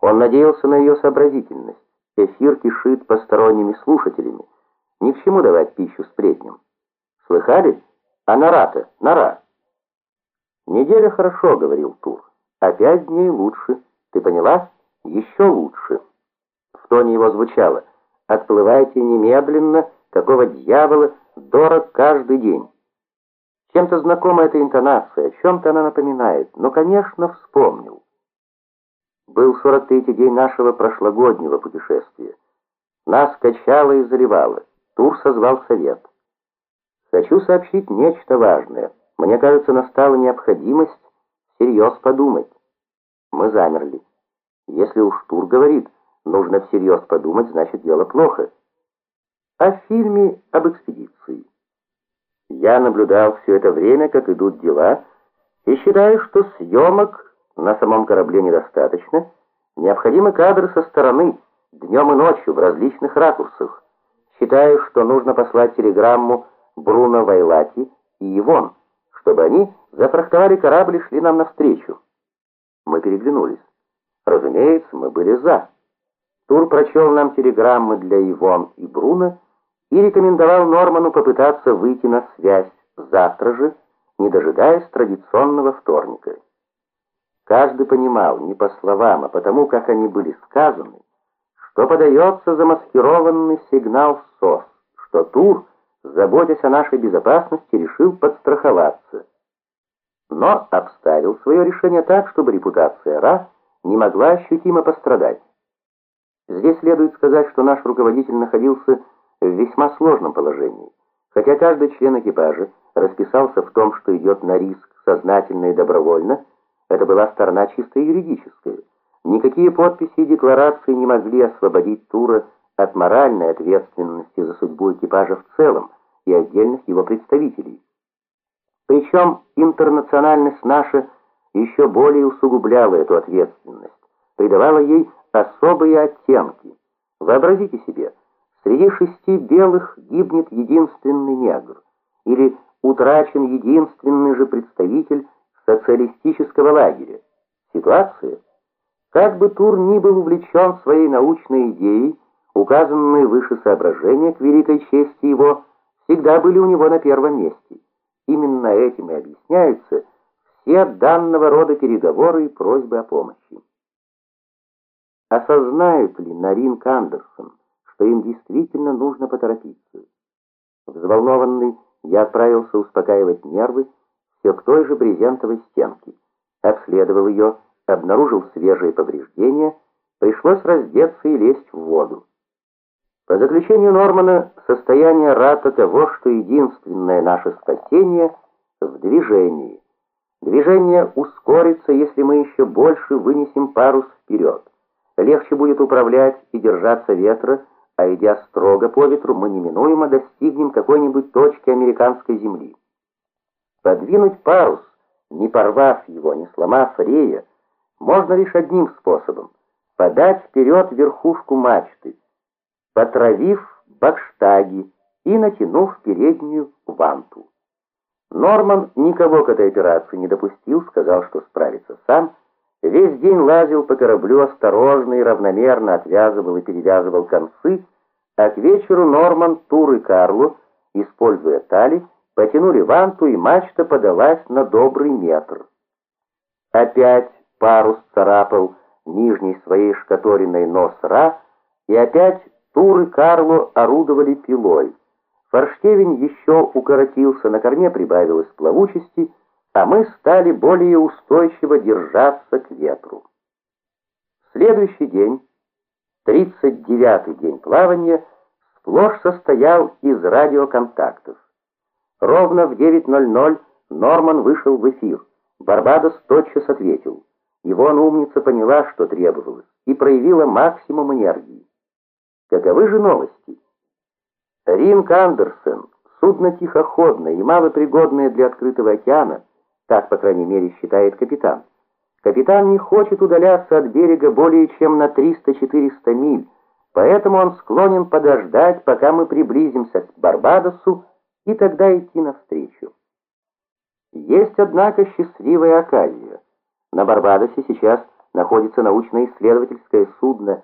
Он надеялся на ее сообразительность. Эфир кишит посторонними слушателями. Ни к чему давать пищу сплетням. Слыхали? А нора-то, нора. Неделя хорошо, говорил Тур. А пять дней лучше. Ты поняла? Еще лучше. В тоне его звучало. Отплывайте немедленно, какого дьявола, дорог каждый день. Чем-то знакома эта интонация, чем-то она напоминает. Но, конечно, вспомнил. Был 43-й день нашего прошлогоднего путешествия. Нас качало и заливало. Тур созвал совет. Хочу сообщить нечто важное. Мне кажется, настала необходимость всерьез подумать. Мы замерли. Если уж Тур говорит, нужно всерьез подумать, значит дело плохо. О фильме об экспедиции. Я наблюдал все это время, как идут дела, и считаю, что съемок на самом корабле недостаточно. Необходимы кадры со стороны, днем и ночью, в различных ракурсах. Считаю, что нужно послать телеграмму Бруно Вайлати и Ивон, чтобы они зафрахтовали корабль и шли нам навстречу. Мы переглянулись. Разумеется, мы были за. Тур прочел нам телеграммы для Ивон и Бруно и рекомендовал Норману попытаться выйти на связь завтра же, не дожидаясь традиционного вторника. Каждый понимал, не по словам, а потому, как они были сказаны, что подается замаскированный сигнал СОС, что Тур, заботясь о нашей безопасности, решил подстраховаться. Но обставил свое решение так, чтобы репутация РА не могла ощутимо пострадать. Здесь следует сказать, что наш руководитель находился в весьма сложном положении. Хотя каждый член экипажа расписался в том, что идет на риск сознательно и добровольно, это была сторона чисто юридическая. Никакие подписи и декларации не могли освободить Тура от моральной ответственности за судьбу экипажа в целом и отдельных его представителей. Причем интернациональность наша еще более усугубляла эту ответственность, придавала ей особые оттенки. Вообразите себе, Среди шести белых гибнет единственный негр, или утрачен единственный же представитель социалистического лагеря. Ситуация? Как бы Тур ни был увлечен своей научной идеей, указанные выше соображения к великой чести его всегда были у него на первом месте. Именно этим и объясняются все данного рода переговоры и просьбы о помощи. Осознают ли Нарин Кандерсон, что им действительно нужно поторопиться. Взволнованный, я отправился успокаивать нервы все к той же брезентовой стенке. Обследовал ее, обнаружил свежие повреждения, пришлось раздеться и лезть в воду. По заключению Нормана, состояние Рата того, что единственное наше спасение в движении. Движение ускорится, если мы еще больше вынесем парус вперед. Легче будет управлять и держаться ветра, а идя строго по ветру, мы неминуемо достигнем какой-нибудь точки американской земли. Подвинуть парус, не порвав его, не сломав рея, можно лишь одним способом — подать вперед верхушку мачты, потравив бакштаги и натянув переднюю ванту. Норман никого к этой операции не допустил, сказал, что справится сам. Весь день лазил по кораблю осторожно и равномерно отвязывал и перевязывал концы, а к вечеру Норман, Тур и Карло, используя тали, потянули ванту, и мачта подалась на добрый метр. Опять парус царапал нижней своей шкаториной нос Ра, и опять Тур и Карло орудовали пилой. Форштевень еще укоротился, на корме прибавилось плавучести, а мы стали более устойчиво держаться к ветру. Следующий день 39-й день плавания сплошь состоял из радиоконтактов. Ровно в 9.00 Норман вышел в эфир. Барбадос тотчас ответил. Его умница поняла, что требовалось, и проявила максимум энергии. Каковы же новости? Ринг Андерсон, судно тихоходное и малопригодное для открытого океана, так, по крайней мере, считает капитан, Капитан не хочет удаляться от берега более чем на 300-400 миль, поэтому он склонен подождать, пока мы приблизимся к Барбадосу, и тогда идти навстречу. Есть, однако, счастливая оказия. На Барбадосе сейчас находится научно-исследовательское судно